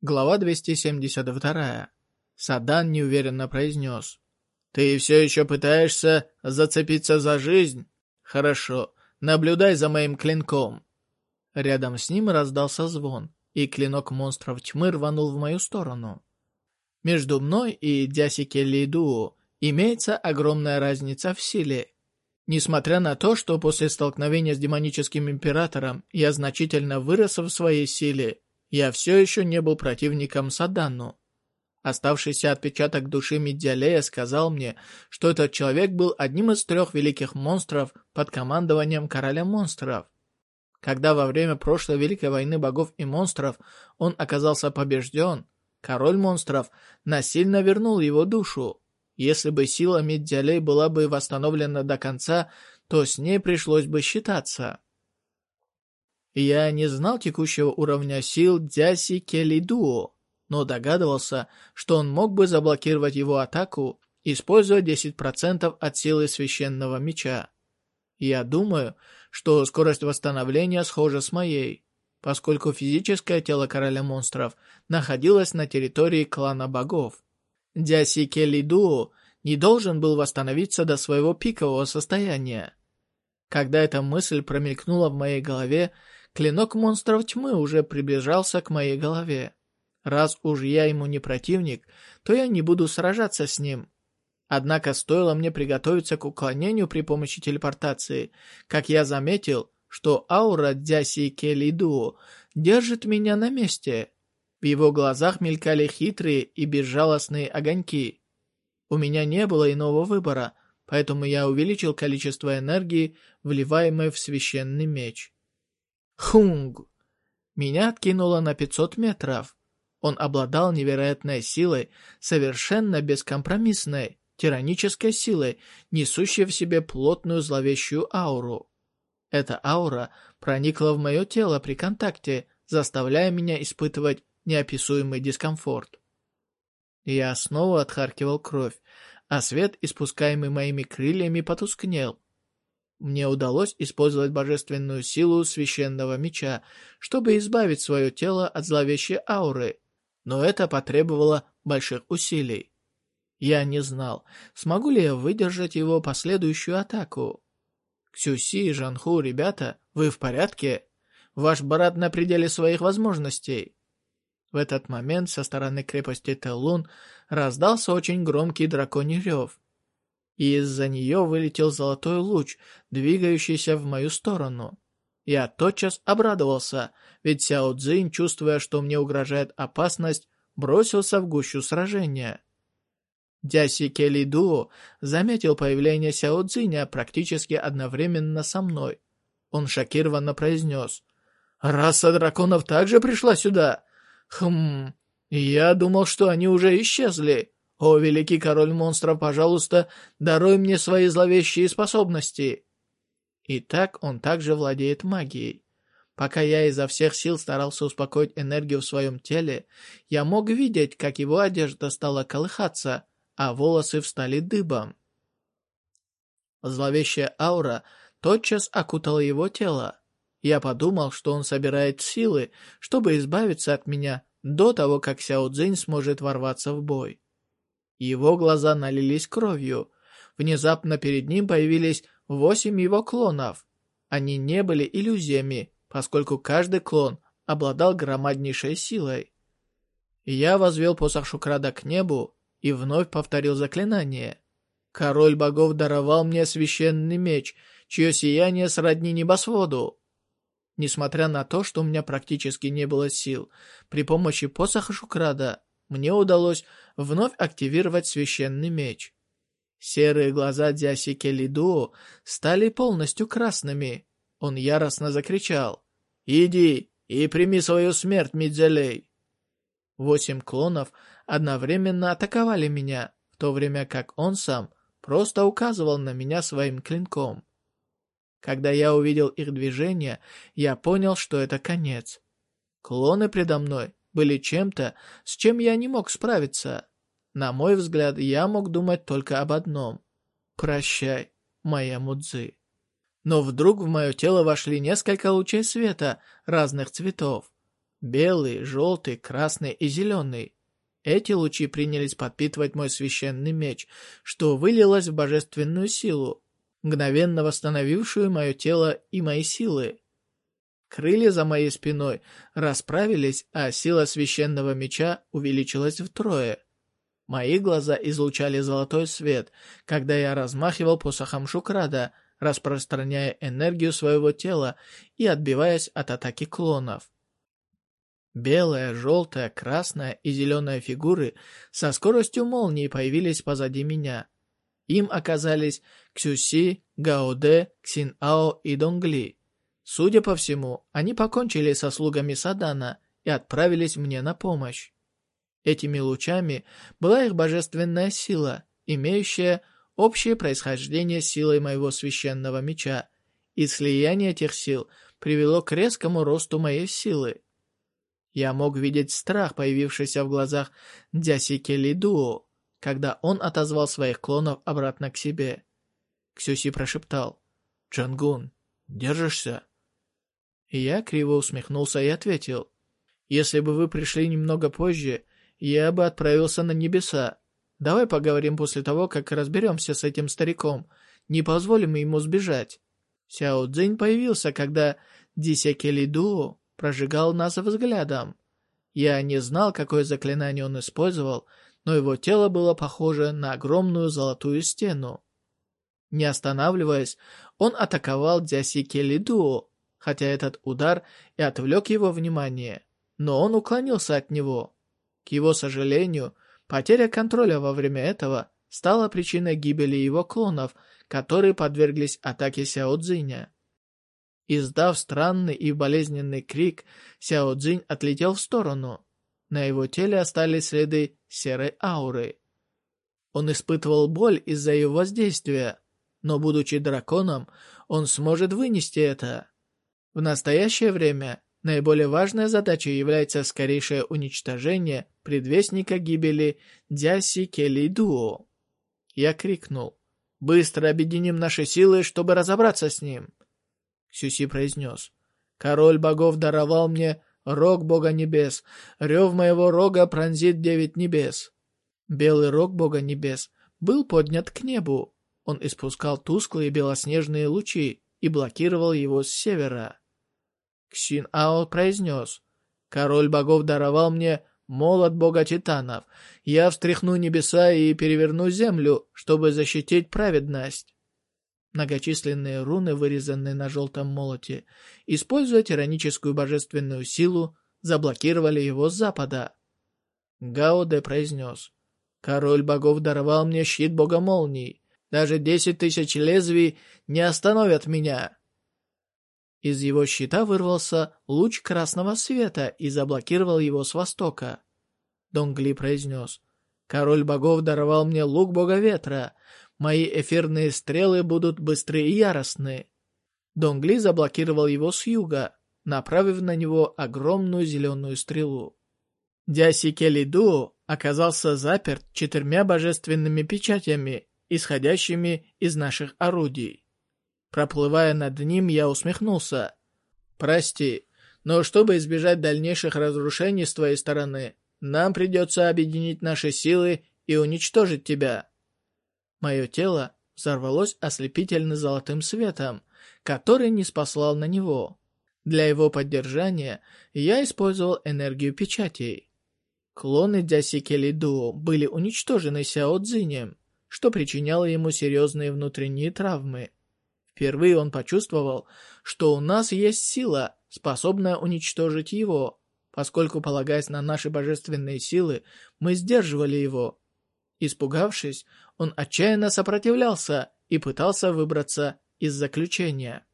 Глава 272. Садан неуверенно произнес. «Ты все еще пытаешься зацепиться за жизнь? Хорошо, наблюдай за моим клинком». Рядом с ним раздался звон, и клинок монстров тьмы рванул в мою сторону. Между мной и Дясике Лейду имеется огромная разница в силе. Несмотря на то, что после столкновения с демоническим императором я значительно вырос в своей силе, я все еще не был противником Садану. Оставшийся отпечаток души Медиалея сказал мне, что этот человек был одним из трех великих монстров под командованием короля монстров. Когда во время прошлой Великой войны богов и монстров он оказался побежден, король монстров насильно вернул его душу. Если бы сила Медиалей была бы восстановлена до конца, то с ней пришлось бы считаться. Я не знал текущего уровня сил Дяси Келидуо, но догадывался, что он мог бы заблокировать его атаку, используя 10% от силы священного меча. Я думаю, что скорость восстановления схожа с моей, поскольку физическое тело короля монстров находилось на территории клана богов. Дяси Келидуо не должен был восстановиться до своего пикового состояния. Когда эта мысль промелькнула в моей голове, Клинок монстров тьмы уже приближался к моей голове. Раз уж я ему не противник, то я не буду сражаться с ним. Однако стоило мне приготовиться к уклонению при помощи телепортации, как я заметил, что аура Дяси Келиду держит меня на месте. В его глазах мелькали хитрые и безжалостные огоньки. У меня не было иного выбора, поэтому я увеличил количество энергии, вливаемой в священный меч. Хунг! Меня откинуло на 500 метров. Он обладал невероятной силой, совершенно бескомпромиссной, тиранической силой, несущей в себе плотную зловещую ауру. Эта аура проникла в мое тело при контакте, заставляя меня испытывать неописуемый дискомфорт. Я снова отхаркивал кровь, а свет, испускаемый моими крыльями, потускнел. Мне удалось использовать божественную силу священного меча, чтобы избавить свое тело от зловещей ауры, но это потребовало больших усилий. Я не знал, смогу ли я выдержать его последующую атаку. Ксюси Жанху, ребята, вы в порядке? Ваш брат на пределе своих возможностей. В этот момент со стороны крепости Теллун раздался очень громкий драконий рев и из-за нее вылетел золотой луч, двигающийся в мою сторону. Я тотчас обрадовался, ведь Сяо Цзинь, чувствуя, что мне угрожает опасность, бросился в гущу сражения. Дяси Келиду заметил появление Сяо Цзиня практически одновременно со мной. Он шокированно произнес. «Раса драконов также пришла сюда? Хм, я думал, что они уже исчезли». «О, великий король монстров, пожалуйста, даруй мне свои зловещие способности!» И так он также владеет магией. Пока я изо всех сил старался успокоить энергию в своем теле, я мог видеть, как его одежда стала колыхаться, а волосы встали дыбом. Зловещая аура тотчас окутала его тело. Я подумал, что он собирает силы, чтобы избавиться от меня до того, как Сяо Цзинь сможет ворваться в бой. Его глаза налились кровью. Внезапно перед ним появились восемь его клонов. Они не были иллюзиями, поскольку каждый клон обладал громаднейшей силой. Я возвел посох Шукрада к небу и вновь повторил заклинание. Король богов даровал мне священный меч, чье сияние сродни небосводу. Несмотря на то, что у меня практически не было сил, при помощи посоха Шукрада мне удалось вновь активировать священный меч. Серые глаза Дяси Келидуо стали полностью красными. Он яростно закричал. «Иди и прими свою смерть, Мидзелей!» Восемь клонов одновременно атаковали меня, в то время как он сам просто указывал на меня своим клинком. Когда я увидел их движение, я понял, что это конец. Клоны предо мной были чем-то, с чем я не мог справиться. На мой взгляд, я мог думать только об одном. «Прощай, моя Мудзи». Но вдруг в мое тело вошли несколько лучей света разных цветов. Белый, желтый, красный и зеленый. Эти лучи принялись подпитывать мой священный меч, что вылилось в божественную силу, мгновенно восстановившую мое тело и мои силы. Крылья за моей спиной расправились, а сила священного меча увеличилась втрое. Мои глаза излучали золотой свет, когда я размахивал посохом Шукрада, распространяя энергию своего тела и отбиваясь от атаки клонов. Белая, желтая, красная и зеленая фигуры со скоростью молнии появились позади меня. Им оказались Ксюси, Гаоде, Ксин-Ао и Донгли. Судя по всему, они покончили со слугами Садана и отправились мне на помощь. Этими лучами была их божественная сила, имеющая общее происхождение силой моего священного меча, и слияние этих сил привело к резкому росту моей силы. Я мог видеть страх, появившийся в глазах Дясики Лидуо, когда он отозвал своих клонов обратно к себе. Ксюси прошептал, «Джангун, держишься?» Я криво усмехнулся и ответил, «Если бы вы пришли немного позже, я бы отправился на небеса. Давай поговорим после того, как разберемся с этим стариком. Не позволим ему сбежать». Сяо Цзинь появился, когда Дисеки Лидуо прожигал нас взглядом. Я не знал, какое заклинание он использовал, но его тело было похоже на огромную золотую стену. Не останавливаясь, он атаковал Дзяси Келиду, хотя этот удар и отвлек его внимание, но он уклонился от него. К его сожалению, потеря контроля во время этого стала причиной гибели его клонов, которые подверглись атаке Сяо Цзиня. Издав странный и болезненный крик, Сяо Цзинь отлетел в сторону. На его теле остались следы серой ауры. Он испытывал боль из-за ее воздействия, но, будучи драконом, он сможет вынести это. В настоящее время наиболее важной задачей является скорейшее уничтожение предвестника гибели Дяси Келли Дуо. Я крикнул, «Быстро объединим наши силы, чтобы разобраться с ним!» Сюси произнес. «Король богов даровал мне рог бога небес. Рев моего рога пронзит девять небес». Белый рог бога небес был поднят к небу. Он испускал тусклые белоснежные лучи и блокировал его с севера. Ксин Ао произнес. «Король богов даровал мне молот бога титанов. Я встряхну небеса и переверну землю, чтобы защитить праведность». Многочисленные руны, вырезанные на желтом молоте, используя тираническую божественную силу, заблокировали его с запада. Гаоде произнес. «Король богов даровал мне щит бога молний. Даже десять тысяч лезвий не остановят меня». Из его щита вырвался луч красного света и заблокировал его с востока. Донгли произнес. «Король богов даровал мне лук бога ветра. Мои эфирные стрелы будут быстрые и яростные. Донгли заблокировал его с юга, направив на него огромную зеленую стрелу. Дяси Келиду оказался заперт четырьмя божественными печатями, исходящими из наших орудий. Проплывая над ним, я усмехнулся. «Прости, но чтобы избежать дальнейших разрушений с твоей стороны, нам придется объединить наши силы и уничтожить тебя». Мое тело взорвалось ослепительно золотым светом, который не спаслал на него. Для его поддержания я использовал энергию печатей. Клоны Дзясики Лиду были уничтожены Сяо Цзинем, что причиняло ему серьезные внутренние травмы. Впервые он почувствовал, что у нас есть сила, способная уничтожить его, поскольку, полагаясь на наши божественные силы, мы сдерживали его. Испугавшись, он отчаянно сопротивлялся и пытался выбраться из заключения.